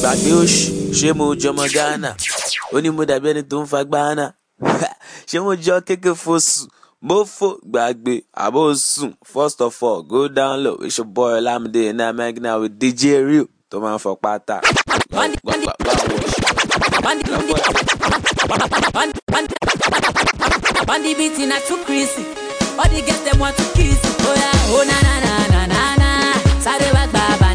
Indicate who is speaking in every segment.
Speaker 1: gbàgbé òṣì ṣé mo jọmọ ghana ó ní mo dàbí ẹni tó ń fa gbáhánà ṣé mo jọ kéèké fosù mo fò gbàgbé àbò sùn first of all go download it's your boy olamide iná megna with dj real tó máa ń fọ pátá.
Speaker 2: bandi beating at two crazy. All the girls them want to kiss. Oh yeah, oh na na na. sáré wá gbà bá.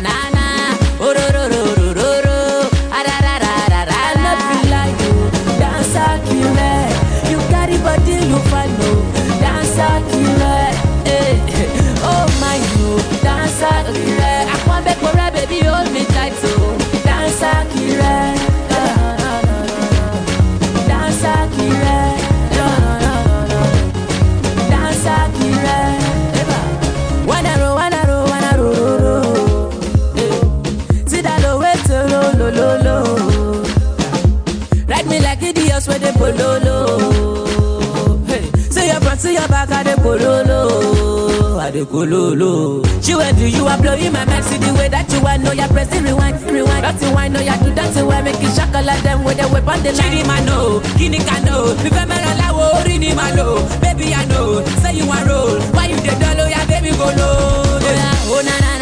Speaker 2: the gololo. She went to you, I blowing my mind. See the way that you are, know you're pressing rewind, rewind. That's why know you do that to where making of them with the weapon. The Chidi man no, kini can no. Before me roll out, worry ni no. Baby I know, say you want roll. Why you the dollar, yeah baby go low. Oh, oh na na.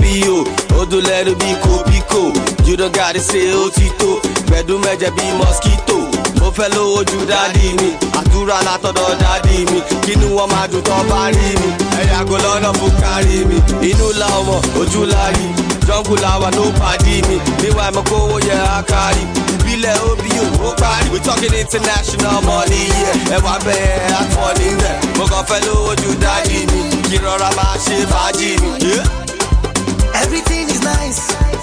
Speaker 2: bio odolẹnu bí kopiko you
Speaker 1: don gari ṣe òtítọ́ gbẹdún mẹjẹ bí mosquito. Mo fẹ́ lówó ju dádì mi àdúrà látọ̀dọ̀ dádì mi. Kínú wọn máa dùn tán bá rí mi. Ẹ̀yà kò lọ́nà fún kárí mi. Inú la ọmọ ojú la rí. Jọ́ngù làwà ló pàdé mi. Níwà ẹ̀mọ́ kówó yẹ àkárí ìbílẹ̀ òbí òwò parí. We talking international money yeah. Ẹ̀wà bẹ́ẹ̀ àtọ̀ nílẹ̀ mo kàn fẹ́ lówó ju dádì mi. Kí rọra máa ṣe fàájì mi. Yeah.
Speaker 3: nice.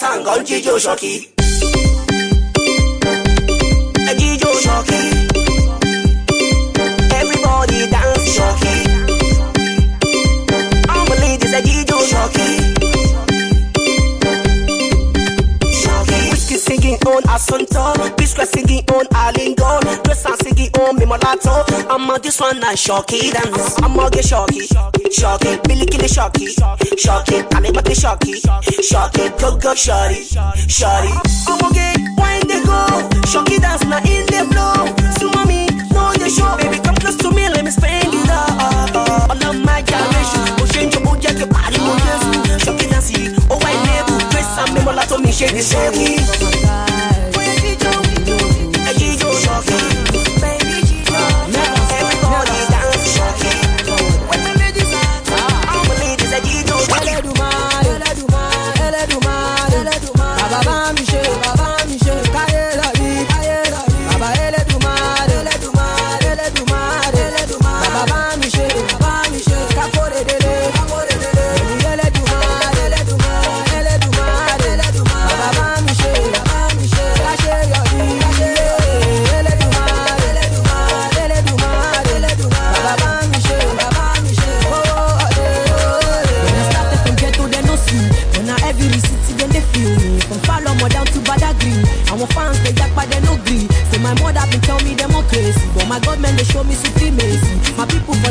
Speaker 4: Gan jíjó. Ẹ jíjó shocky. Everybody dance shocky. All the ladies eh, are jíjó shocky. On Asunto, Biscuit singing on Alingo, Dressan singing on Mimolato. I'm on this one now, shocky dance. I'm on get shocky, shocky, Billy Killy shocky, shocky, Alibati shocky, shocky, go go shorty, shorty. I'm on get wine they go, shocky dance now in the flow. Mommy, know the show, baby, come close to me, let me spend shake the shocky.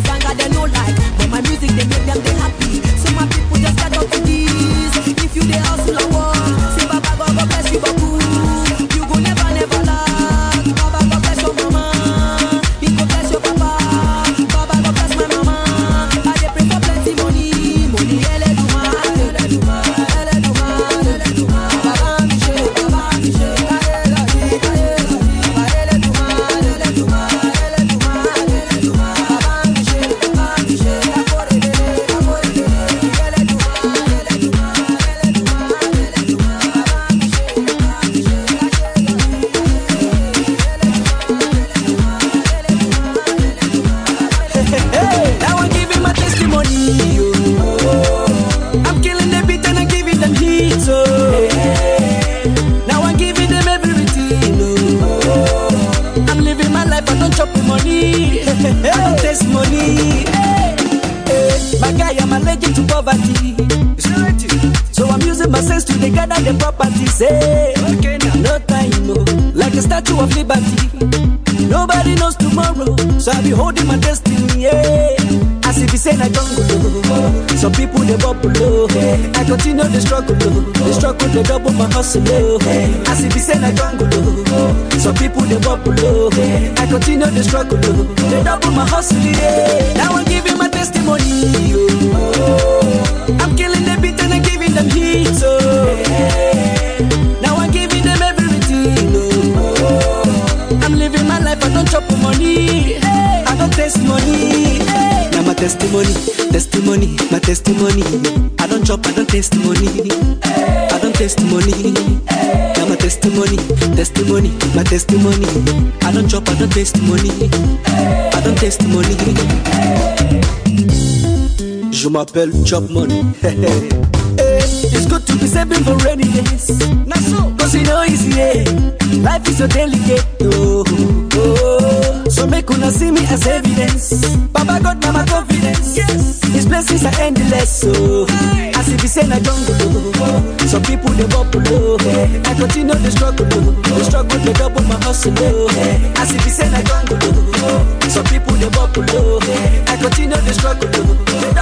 Speaker 2: My people
Speaker 4: statue of liberty. Nobody knows tomorrow, so I be holding my destiny. Yeah. As if you say I jungle, oh. some people they bubble. Oh. I continue the struggle, oh. the struggle they double my hustle. Oh. As if you say I jungle, oh. some people they bubble. Oh. I continue the struggle, oh. they double my hustle. Yeah. Now I'm giving my testimony. Oh. I'm killing the beat and I'm giving them heat. Oh. Life, I don't money. I don't taste money. Now my testimony, testimony, my testimony. I don't chop, I don't taste money. I don't taste money. Now my testimony, testimony, my testimony. I don't chop, I don't taste money. I don't taste money. Je m'appelle Chop Money. It's good to be saving for rainy days. Not so, cause you know it's yeah. Life is so delicate. Oh, oh. oh. So make una see me as evidence. Baba God, now my confidence. Yes, His blessings are endless. So, as if he say na jungle. Oh. Some people they bubble. Oh. I continue the struggle. Oh. The struggle they double my hustle. Oh. As if he say na jungle. Oh. Some people they bubble. Oh. I continue the struggle. Oh. They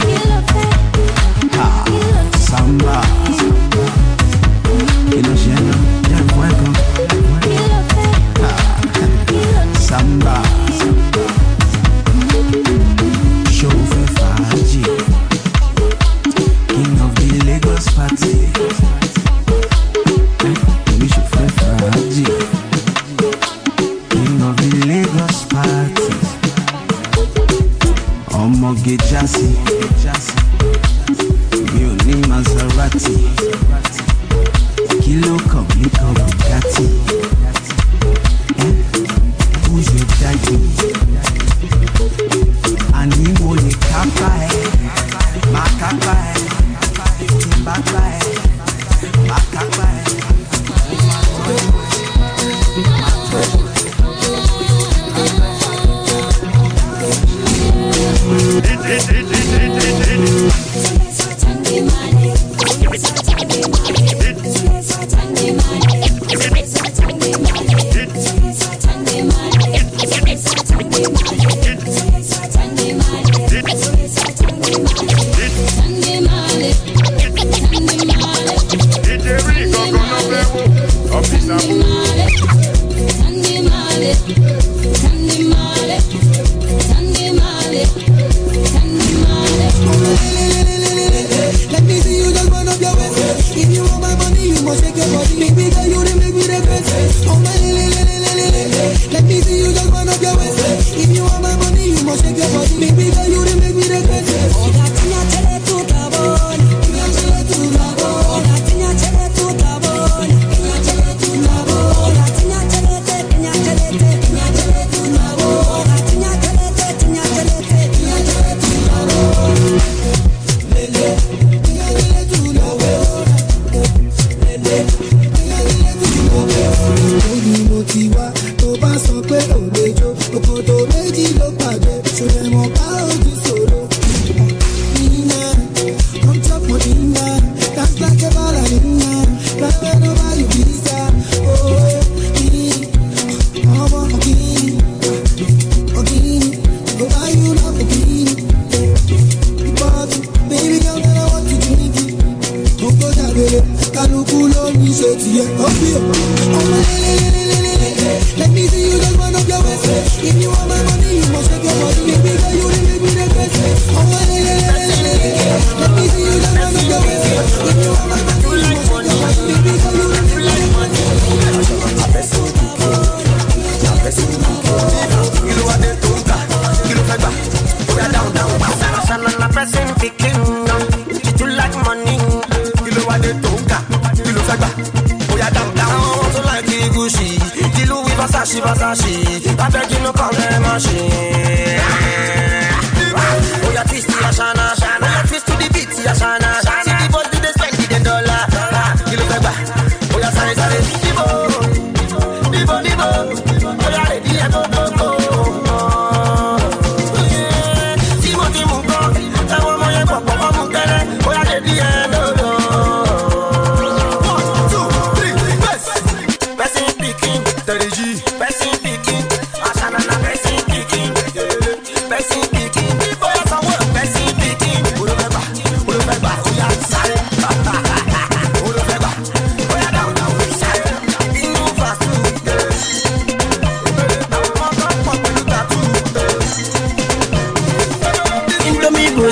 Speaker 3: Baby, baby.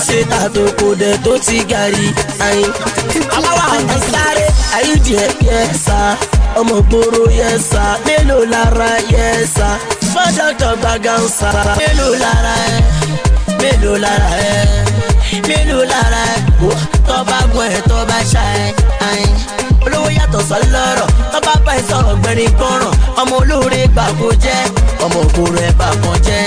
Speaker 3: ṣe
Speaker 5: tàtó kò dẹ̀ tó ti gàrí. Àyìn. aláwọ̀ àwọn sáré. Àyíjẹ yẹsà ọmọ gbòòrò yẹsà mélòó lára yẹsà fọdọ̀tọ̀ gbàgà ń sara mélòó lára ẹ? Mélòó lára ẹ? Mélòó lára ẹ? Kó tọ́ba gun ẹ̀ tọ́ba ṣá ẹ. Olówó yàtọ̀ sọ́lọ́rọ̀ tọ́ba bá sọ̀rọ̀ gbẹ̀rin gbọ́ràn. Ọmọ olóore gbàgbó jẹ́. Ọmọ òkúrò ẹ̀ bàkan jẹ́.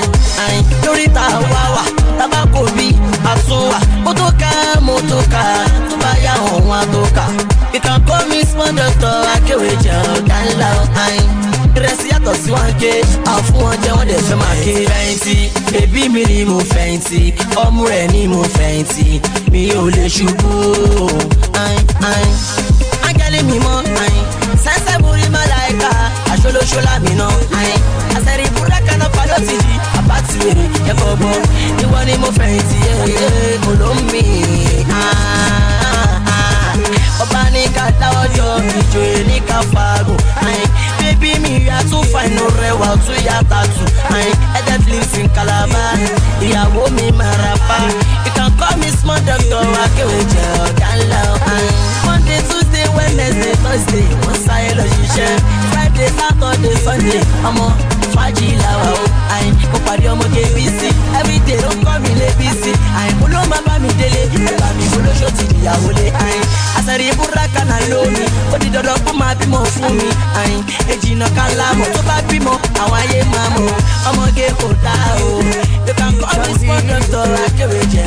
Speaker 5: Lórí ta wá wà tábà kò bí asuwa motoka motoka tó bá yá òun àtòkà ìtàn kọ́mi small doctor akéwèjẹ ọ̀gá ńlá ọ̀hán ìrẹsì yàtọ̀ sí wọn
Speaker 4: ké àfún wọn jẹ wọn dẹ̀ fẹ́ máa ké. fẹ̀yìntì bèbí mi ni mo fẹ̀yìntì ọmú rẹ̀ ni mo fẹ̀yìntì mi ò lè ṣubú. Ángẹ́lì mímọ́ sẹ́sẹ́ borí mọ́ láìka aṣọ́lóṣọ́lá mi ayin. àṣẹ̀rí búrẹ́kẹ́ náà padà ti di àbátì wèrè ẹ̀kọ́ bọ́ ìwọ ni mo fẹ̀yìntì ẹ̀ olómi. ọba ní ká dáwọ́ jọ ìjòyè ní ká fagùn. bébí mi yà tún fàìnù rẹwà tún yà tàtù. ẹ̀jẹ̀ flips in calabar ìyàwó mi máa pa. you can call me small doctor akéwì jẹ ọ̀gá ńlá. ayin. monday tuesday wednesday thursday wọ́n sáyé lọ ṣiṣẹ́. friday saturday sunday ọmọ fàájì làwà o. ayin. mo pàdé ọmọ kbc everyday ló kọ́ mi lé bc. mo ló máa bá mi délé ẹ̀bà mi mo lóṣó ti dìyàwó lé. ayin. àṣàrí búrákà náà lómi ó di dandan kó máa bímọ fún mi. ayin. èjìnà kan lámọ̀ tó bá bímọ àwọn ayé máa mọ̀ ọmọge kò dá o. you can call me small doctor akéwì jẹ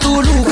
Speaker 6: su.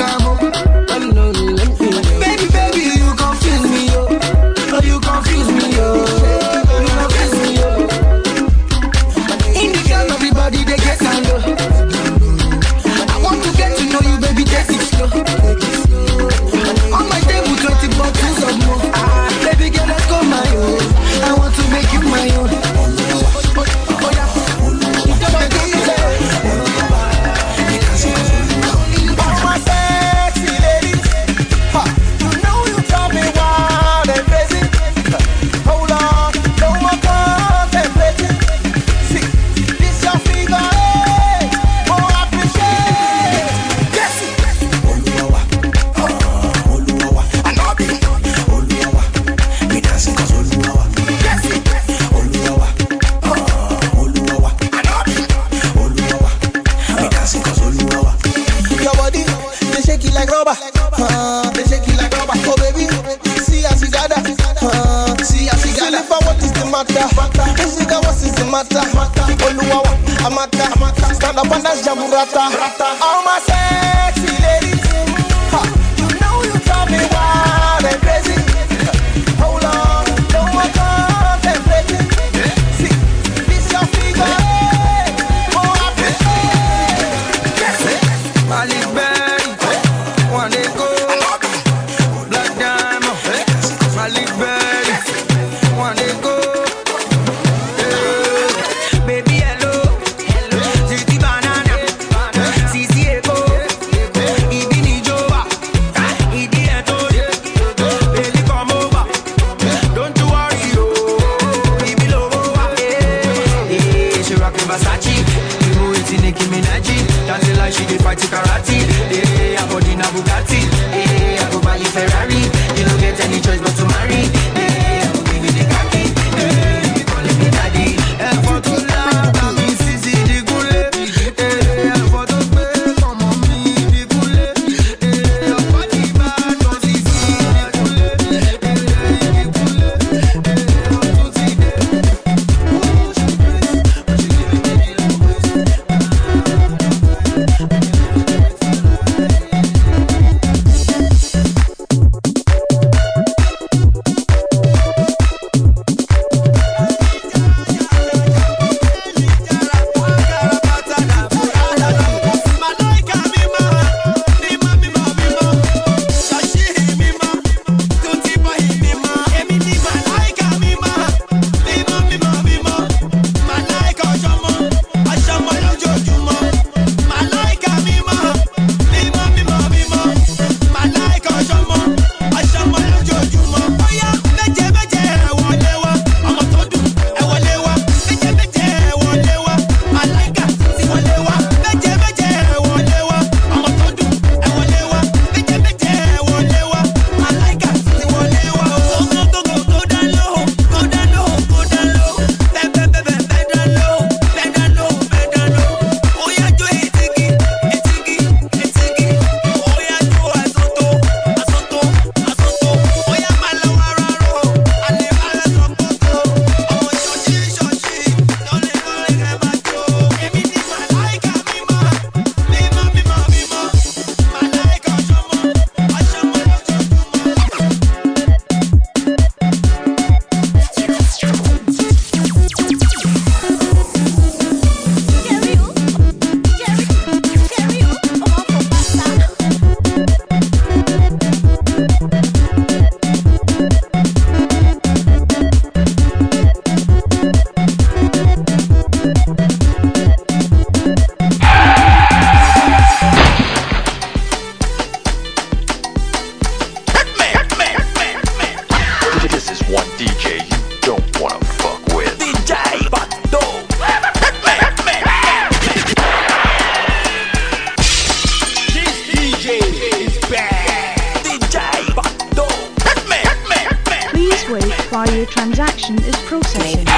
Speaker 6: transaction is processing.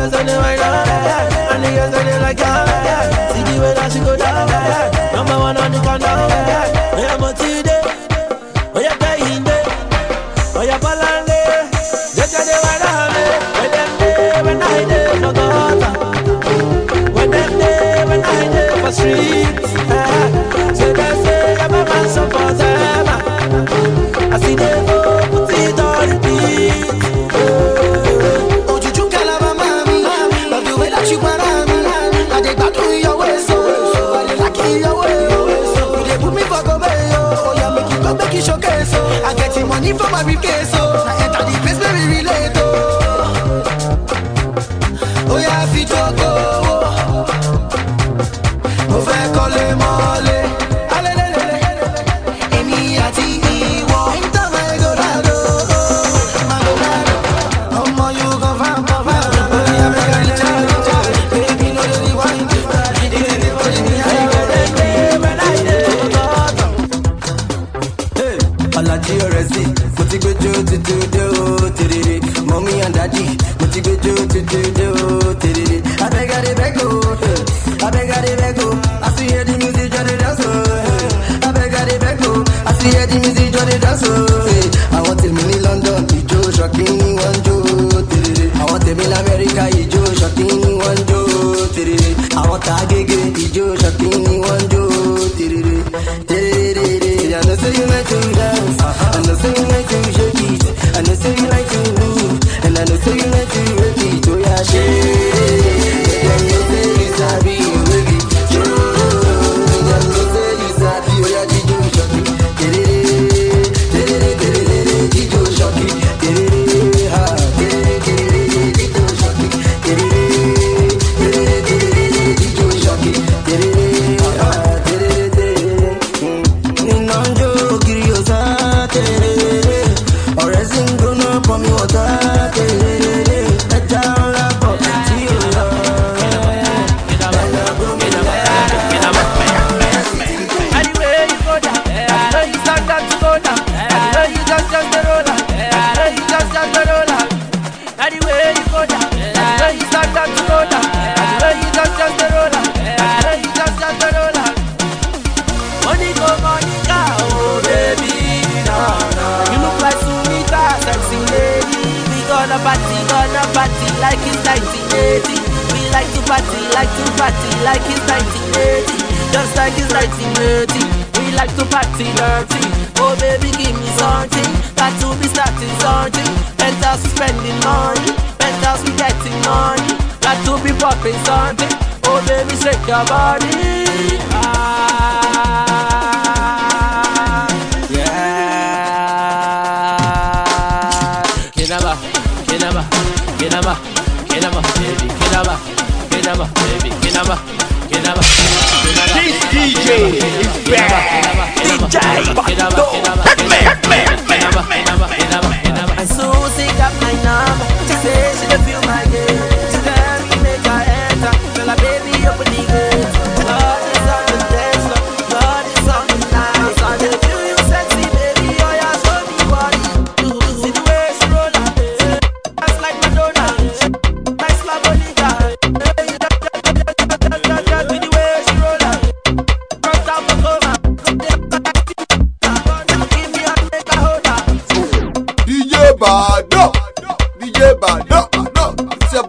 Speaker 7: just on
Speaker 8: the
Speaker 9: wine toma mi queso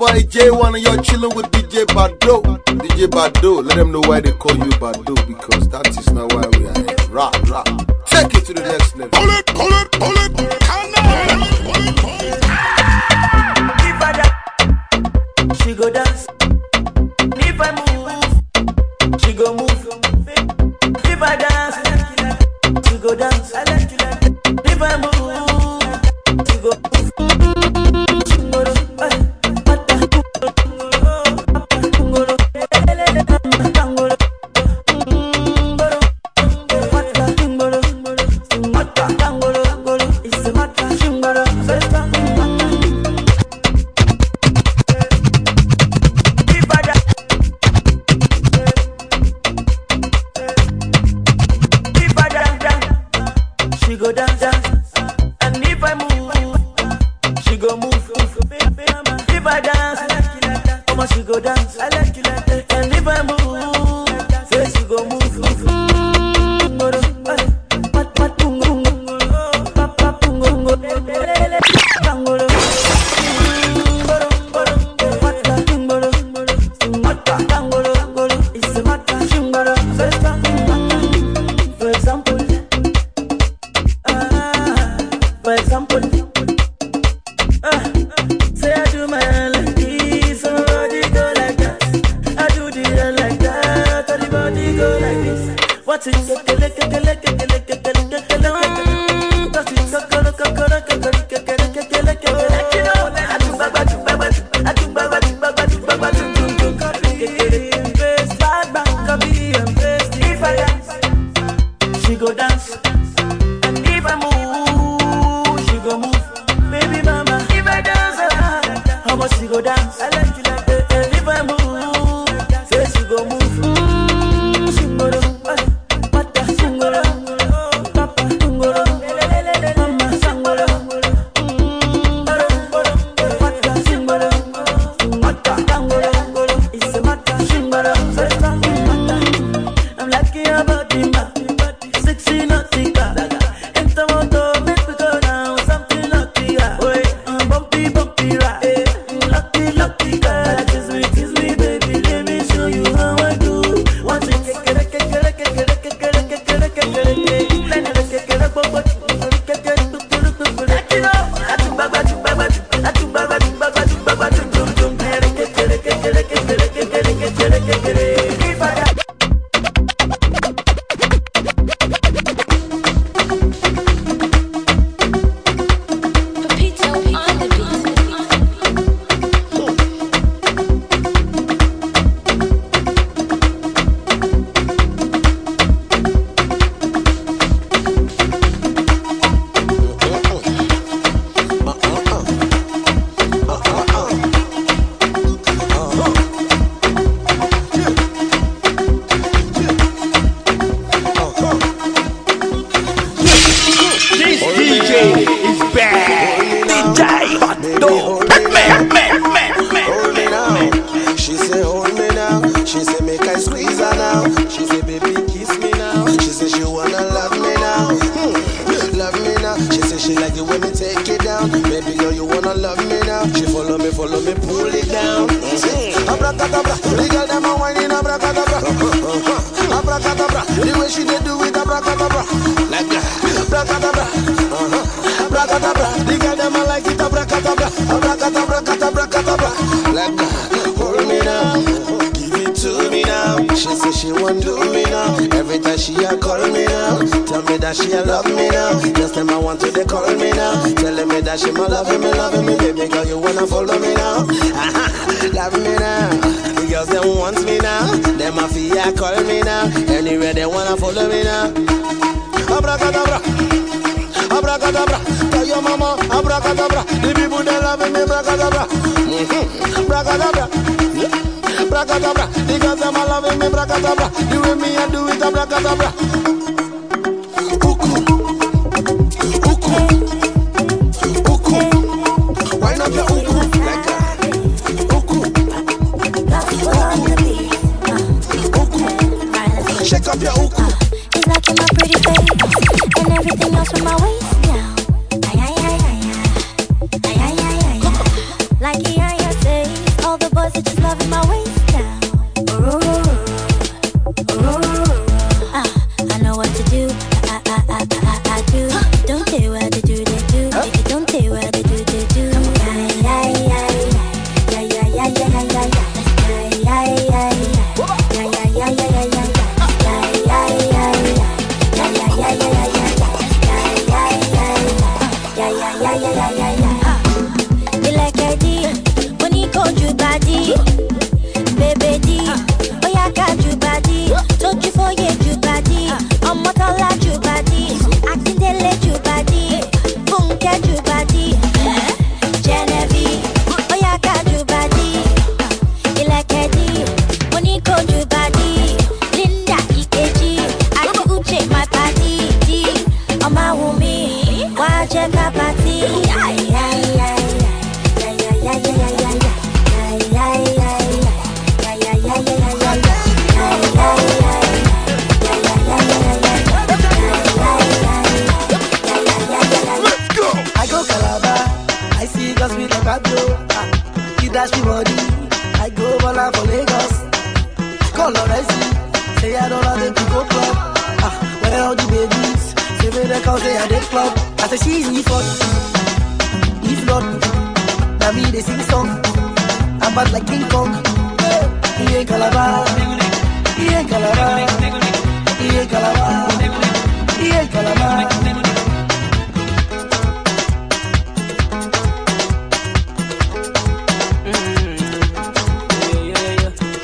Speaker 9: boy J1 and you're chilling with DJ Baddo. DJ Baddo, let them know why they call you Baddo because that is not why we are here. Rock, rock, Take it to the next level. Pull it, pull
Speaker 4: it,
Speaker 10: pull it. abracadabra,
Speaker 11: abracadabra. Tell your mama, abracadabra. The people they love me, abracadabra, hmm, abracadabra, yeah. abracadabra. The girls them are loving me, abracadabra. you and me I do it, abracadabra.
Speaker 3: calamar, y el calamar, y el calamar.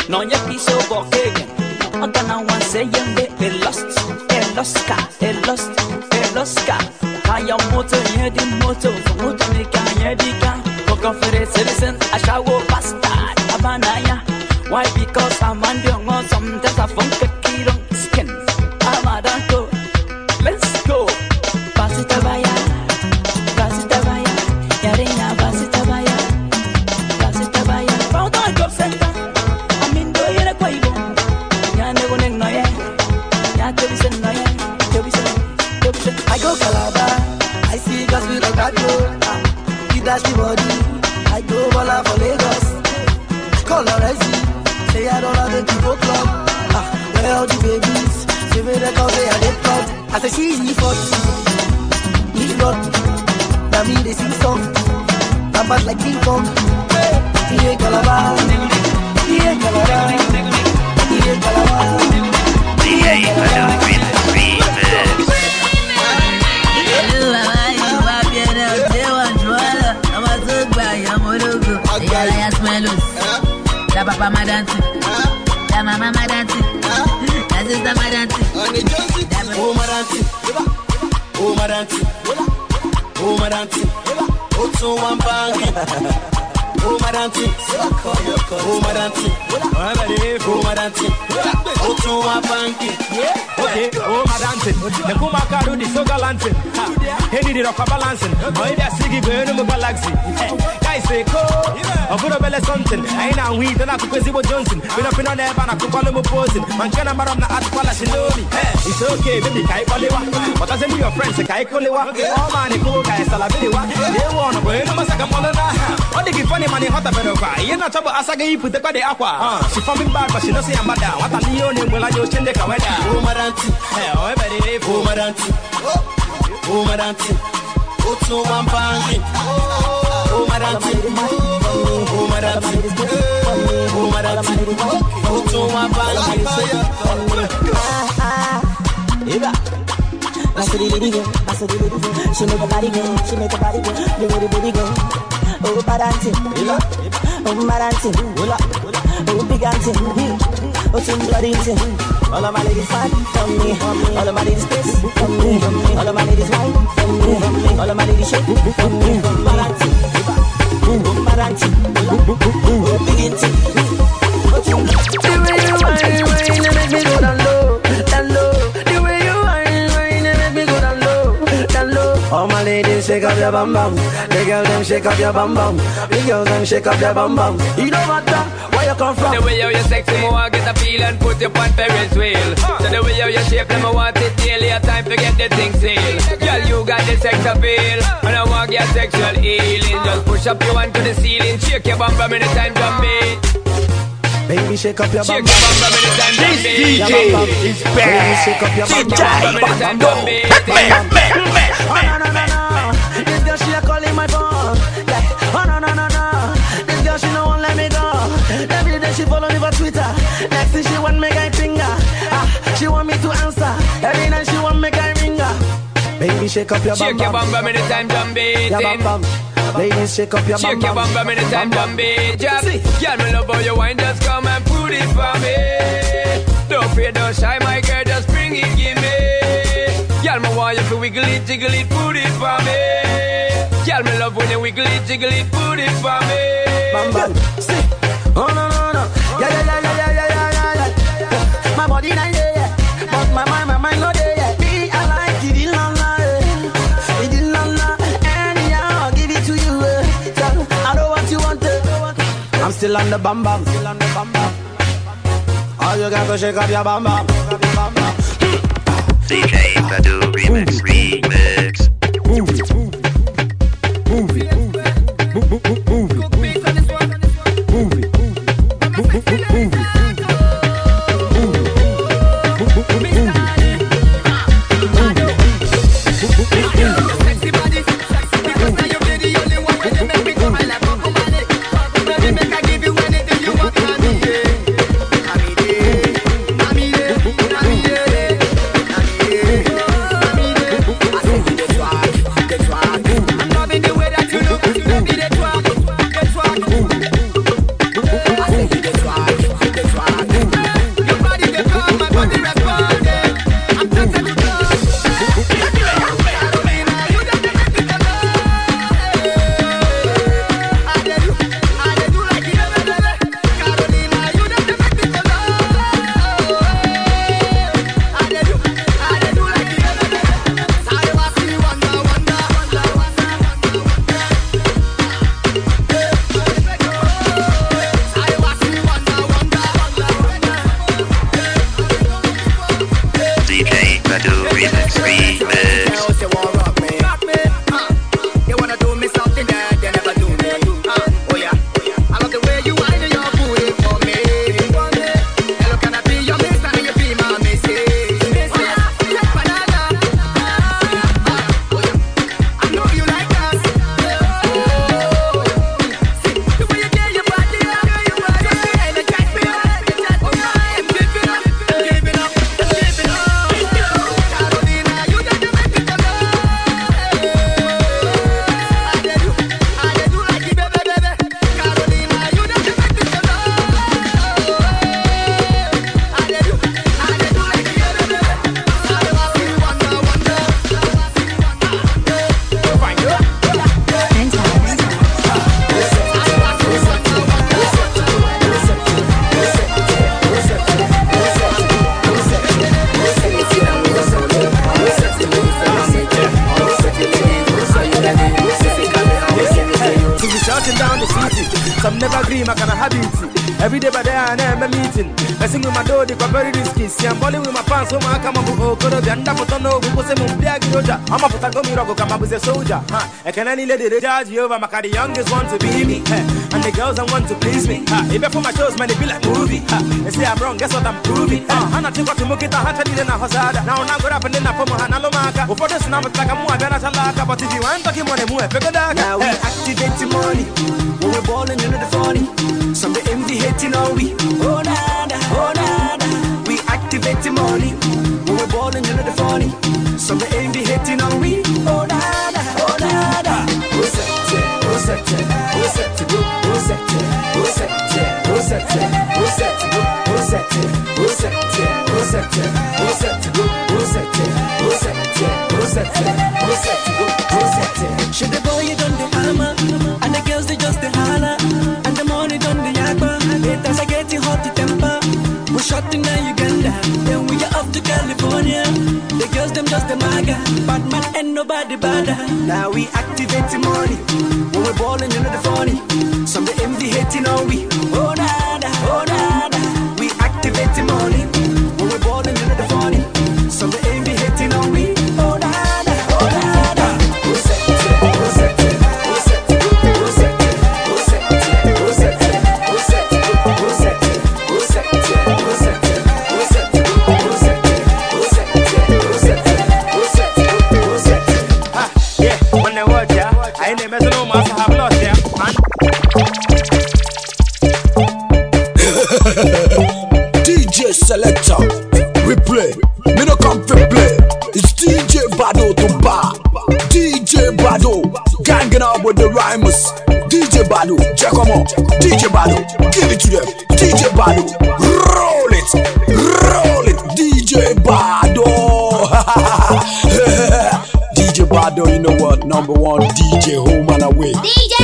Speaker 4: No ya piso bokegen, agana wan
Speaker 11: seyen de elost, eloska, motor, hay un motor. dancing. O tún wá báńkì.
Speaker 12: Okay, oh my dancing. Nẹ̀kú ma ká lóde so galantin. Eni di rọ̀kọ̀ balancing. Ọ̀yin bí a sigi bẹ̀rẹ̀ nínú galaxy. Káì ṣe kó. Ọ̀bùrọ̀ bẹ̀lẹ̀ something. Ẹyin náà ń I ìdáná àkókò Zibo Johnson. Pinna pinna náà ẹ̀bá náà kókó ló mú posing. Mànkẹ́ náà márọ̀ náà àtúkọ́ làṣẹ lórí. It's okay baby kà í kọ́lé wa. Bọ̀tá sẹ́ mú your friends kà í kọ́lé wa. Ọmọ àníkó kà í sàlàbí wa. Dé wọ̀n ọ̀nà bọ̀ Only give funny money, hot and cry. You're not trouble as I the body aqua. She pumping back, but she doesn't see a mother. What a new name will I do?
Speaker 8: Send
Speaker 12: the Kawada. Oh,
Speaker 8: Maranti. Oh, every day, oh, Maranti. Oh, Maranti. Oh,
Speaker 5: so one bang. Oh, Maranti. Oh, Maranti. Oh, Oh, She make a body go. She make a body go. di booty booty go. Oh, badanti, oh, badanti, oh, big auntie, oh, bloody. All of my ladies fine from me, all of my ladies kiss from me, all of my ladies wine from me, all of my ladies shake from me. Badanti, oh, badanti, oh, big auntie. The shake up your bum bum. The girl them shake up your bum bum. The girls them shake up your bum bum. You know what the, where you come from?
Speaker 13: The way how you sexy, me want get a feel and put you on Ferris wheel. So the way how you shape, them I want it daily. A time to get the thing sealed. Girl, you got the sex appeal, and I want your sexual healing. Just push up your hand to the ceiling, shake your bum bum anytime drum beat.
Speaker 5: Baby, shake up your
Speaker 13: Shake
Speaker 5: bum
Speaker 13: your
Speaker 5: bum.
Speaker 13: bum bum anytime drum
Speaker 5: This
Speaker 13: beat.
Speaker 5: DJ is bad. Baby, shake up your bum bum. Oh no no no no, this girl she a calling my phone. Yeah. Oh no no no no, this girl she no one let me go. Every day she follow me for Twitter. Next thing she want me guy finger. Ah, she want me to answer. Every night she want me guy ringer. Baby, shake up your bum
Speaker 13: Shake your bum bum anytime drum beat.
Speaker 5: Your bum bum. Ladies, shake up your bum
Speaker 13: Shake your bum bum anytime drum beat. Just, girl, me love how you wine. Just come and put it for me. Don't fear, don't shy, my girl. Just bring it, give me. Girl, me want you to wiggle it, jiggle it, put it for me. Girl, me love when you wiggle it, jiggle it, put it for me.
Speaker 5: Bam bam. See. Oh no no no. Yeah yeah yeah yeah yeah yeah yeah yeah. yeah. My body not there yeah, but my mind my mind not there yeah. Me I like it in la la, it in la la. Anyhow I give it to you. Tell I know what you want. I'm still on the bam bam. Still on the bam bam. All you got to shake up your bam bam.
Speaker 14: DJ Baddo Remix Remix.
Speaker 12: singing my dodi kwa very risky. Si amboli with my pants so maka mabu okorobia ndaputa no ogwu kwụsị m mpịa gị roja ọmapụta gomiro ka mabuzie soja ha ekene niile dịrị jaji ova maka the youngest one to be me. Ha and the girls that want to please me. Ha ebe for my shows man it be like movie. Ha they say I'm wrong guess what I'm proving. Ha ha na chikwa tumukita ha chadile na hosada na ona ngora pende na pomo ha na lomaka ụfọdụ si na mụtaka mụ abịa na chalaka but if you want talking money mụ efego daka
Speaker 4: now we activate the money. When we ballin' you know the funny. Some the envy hating we. Oh nada, oh nada. We activate the money when we're balling the funny. Some the envy hating on we. Oh nada, oh nada. Oh, Who's oh, that? Who's oh, that? Who's that? Who's that? Who's that? Who's that? Who's that? Who's that? Who's that? Who's that? Who's that? Who's that? Who's that? Who's that? Who's that? Who's that? Should the boy done the hammer and the girls they just the holler and the money done the. Haters are getting hot to temper. We're shutting down Uganda, then we are off to California. The girls them just the maga, bad man ain't nobody bad. Now we activate the money when we're balling into the funny. Some the envy hating on we. Oh nada,
Speaker 15: Selector, we play. Me no come to play. It's DJ Baddo to bar. DJ Baddo, ganging up with the rhymers. DJ Baddo, check 'em out. DJ Baddo, give it to them. DJ Baddo, roll it, roll it. DJ Baddo. DJ Baddo, you know what? Number one DJ home and away.
Speaker 16: DJ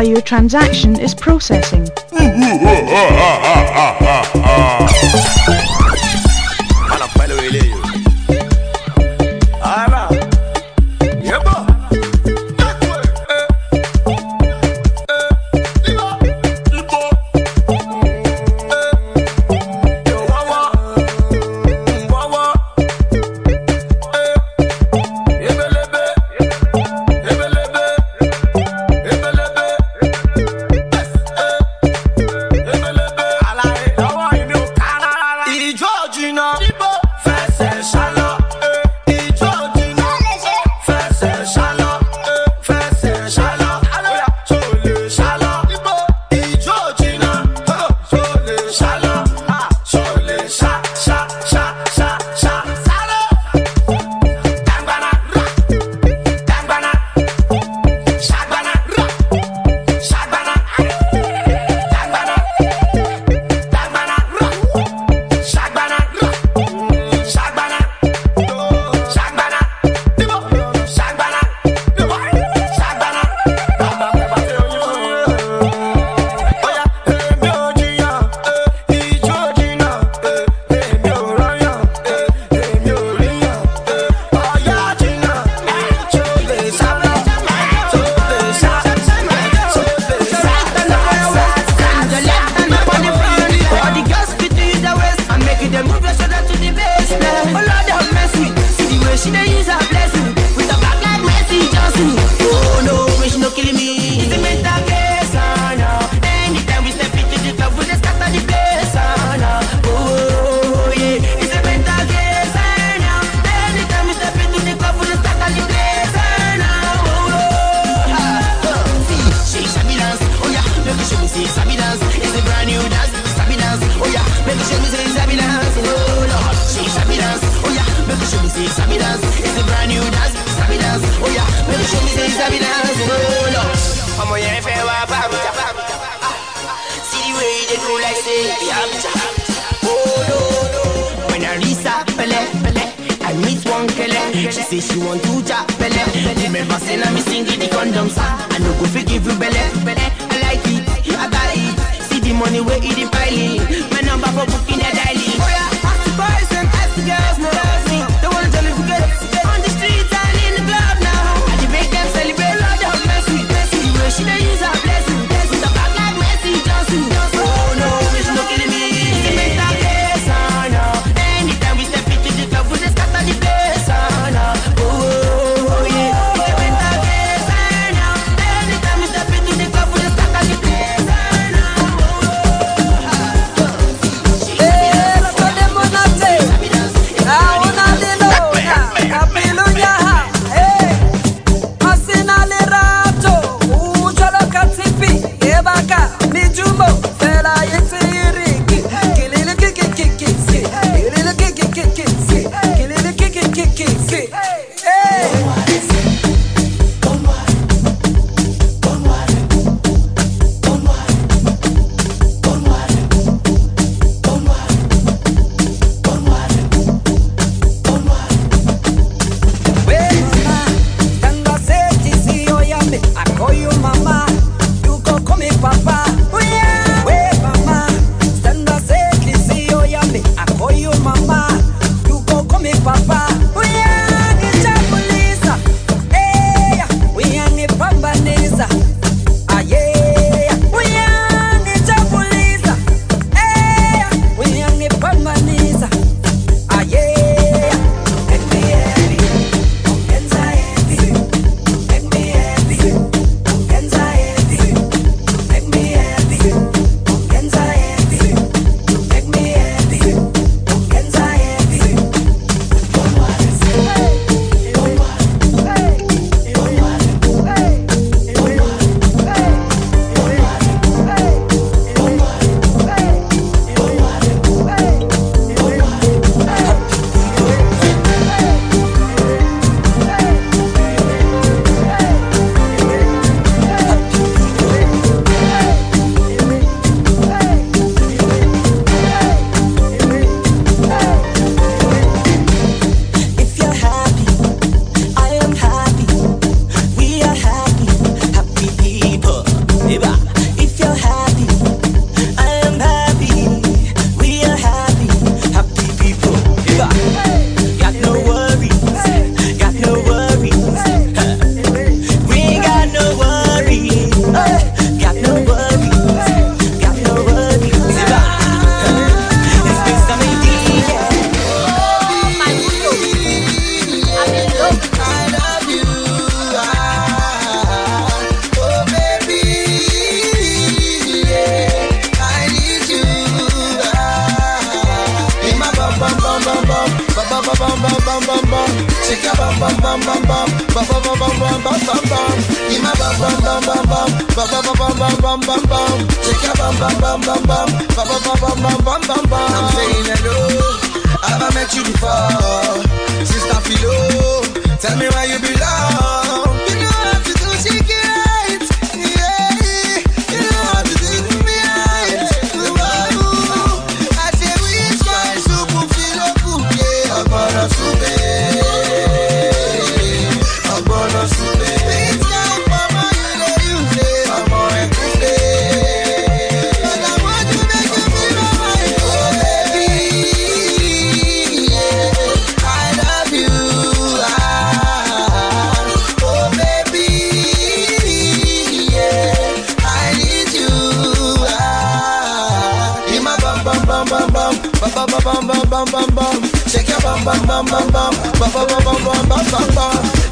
Speaker 5: while your transaction is processing.
Speaker 8: bum bum bum bum bum bum bum bum. In my bum bum bum bum, bum bum bum bum bum bum bum bum. Shake your bum bum bum bum bum, bum bum bum bum bum bum bum bum. I'm saying hello, I met you before? Sister Philo, tell me where you belong. Bum bum bum.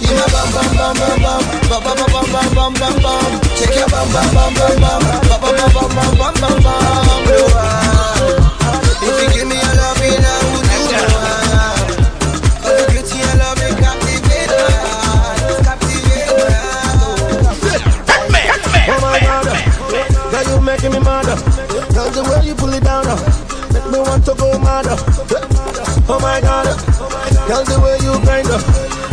Speaker 8: In my bum bum bum bum bum, bum bum bum bum bum bum bum bum. Shake your bum bum bum bum bum, bum bum bum bum bum bum bum bum. Oh, ah. If you give me your love, me now would know? ah? Oh, beauty and love, me captivate my heart, captivate my heart.
Speaker 17: Oh my god, girl, you making me mad. Girl, the way you pull it down, make me want to go mad. Oh my god, girl, the way you grind up.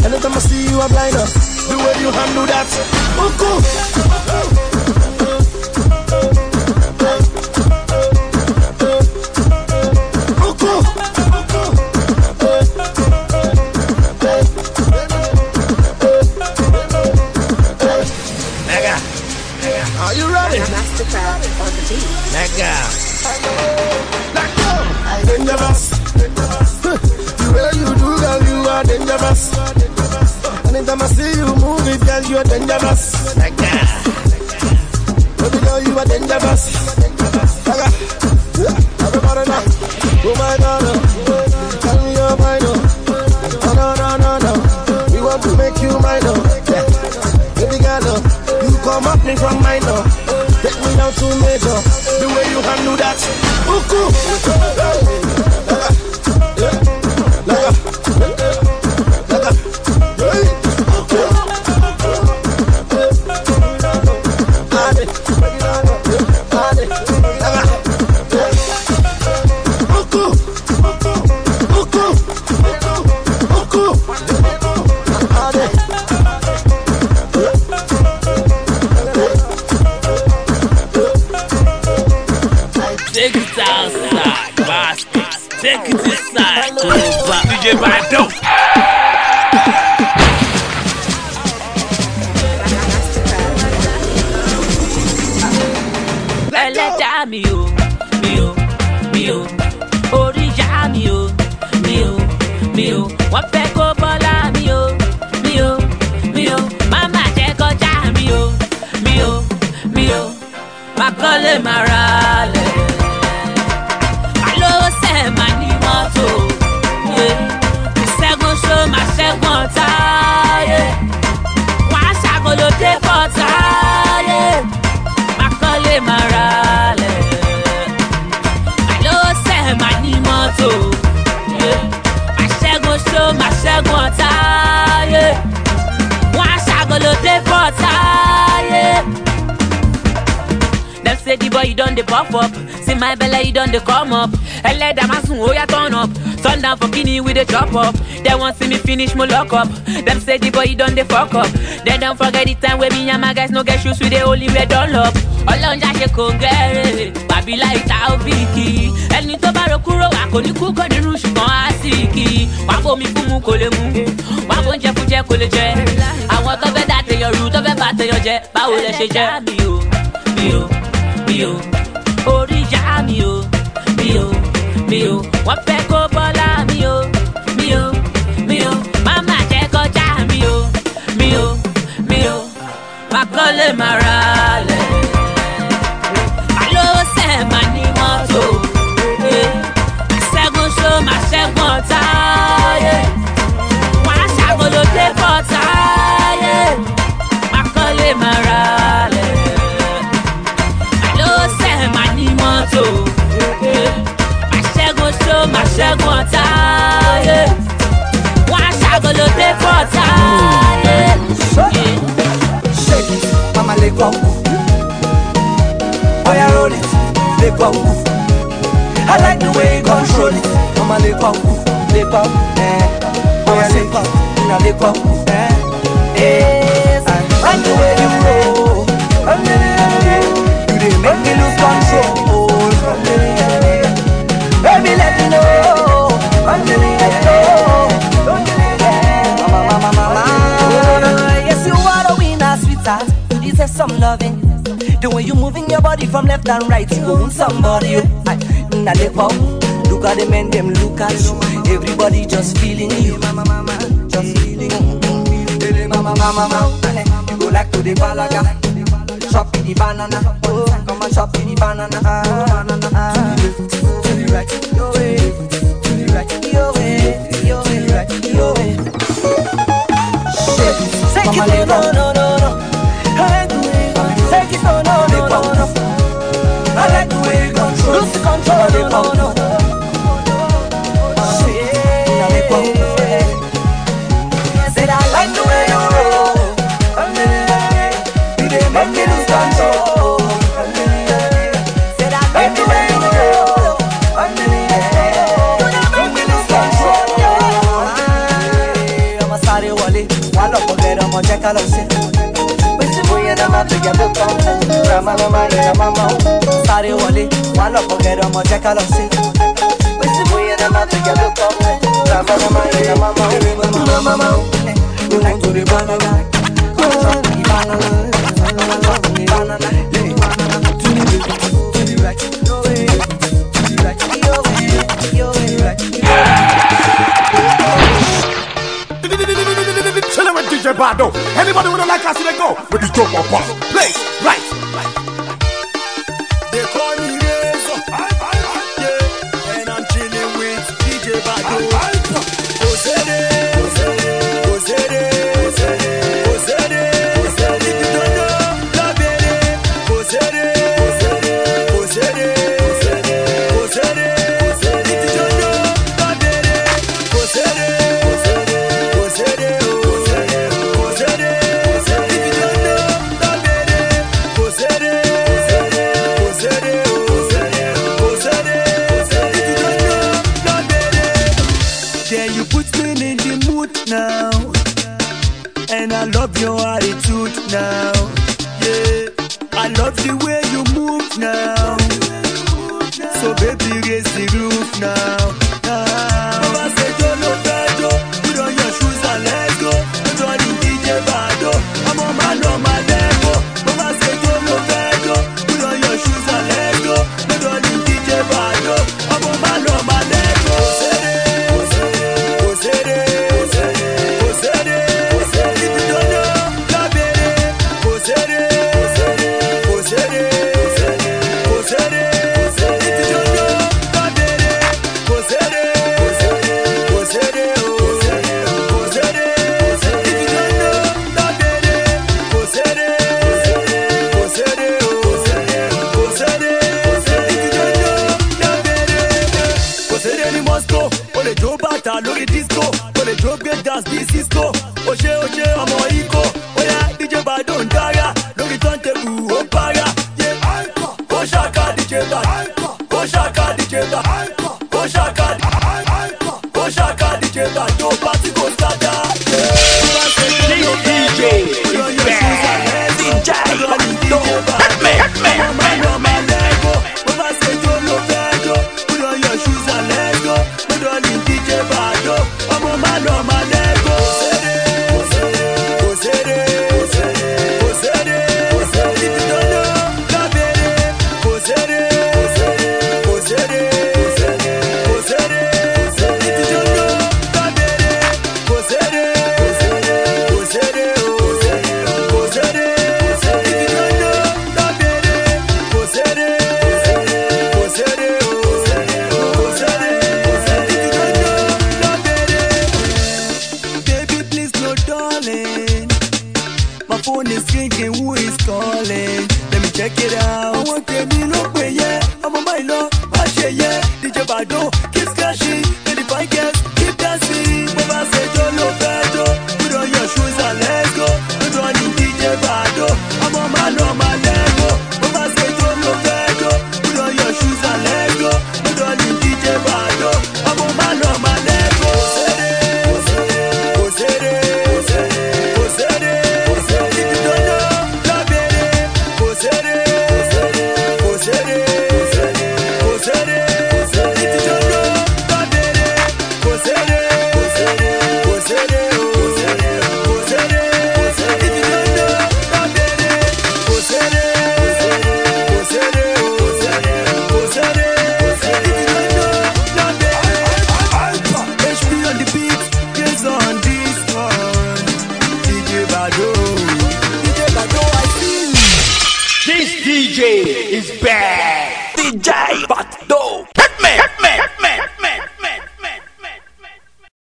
Speaker 17: Anytime I see you, I blind up. The way you handle that. Oh, cool. Are you ready? Mega. Anytime I see you move it, girl, you are dangerous. Baby girl, you are dangerous. Everybody. Oh my. Tell me no, no, no, no. We want to make you mine. Oh. Yeah. Baby girl, oh. you come up me from. Oh. Take me down to major. The way you handle that.
Speaker 18: Take
Speaker 2: Down for guinea with the chop up. They want see me finish mo lock up. Them say the boy done the fuck up. They don't forget the time when me and my guys no get shoes with the only wear dunlop. Ọlọ́njà ṣe kò gẹ́rẹ́. Bàbí láì ta òbíkì. Ẹni tó bá ro kúrò wà kò ní kú kò nínú ṣùgbọ́n á sì kì í. Wàá fomi fún mu kò lè mu. Wàá fóúnjẹ fún jẹ kò lè jẹ. Àwọn tó fẹ́ dá tèèyàn rú tó fẹ́ bá tèèyàn jẹ. Báwo lẹ ṣe jẹ́? Mi ò mi ò mi ò orí
Speaker 19: go. Oh yeah, roll it, go. I like the way you control it, mama let go, let go. Eh. Oh yeah, let go, now let go. Eh. Eh. I like the way you roll. You dey make me lose control. Baby, let me know. Go.
Speaker 5: Yes, you are the winner, sweetheart. You some loving. The way you moving your body from left and right, you own somebody. Oh, I, now they pop. Look at the men, them look at you. Everybody just feeling you. Mama, mama, just feeling you. Mama, mama, mama. Eh, you go like to the balaga. Chop the banana. Oh, come on, chop the banana. Banana. To the right. To the right, your way. Your way, right, your way. Shit. Take it, no, no, no, no, no. Control. Lose the control, no, no, no. Shit. Now they go. Said I like the way you roll. You dey make me lose control. Said I like the way you roll. You dey make me lose control. ọmọ sáré wọlé wà lọ́pọ̀ gẹ̀rẹ́ ọmọ jẹ́ ká lọ sí. pèsè bóyá náà máa tó yàtọ̀ kan rama mama yẹn náà máa ó. sáré déjalo porque lo mochaca lo sí. Pues si voy a la madre ya lo tomo. La mamá y la mamá, la mamá. You like to the banana, oh, the banana, the banana, to the
Speaker 20: to the right,
Speaker 4: no way, to the right, yo way, yo way, right. Chillin' with DJ Baddo. Anybody wanna like us, they go with the dope on Play.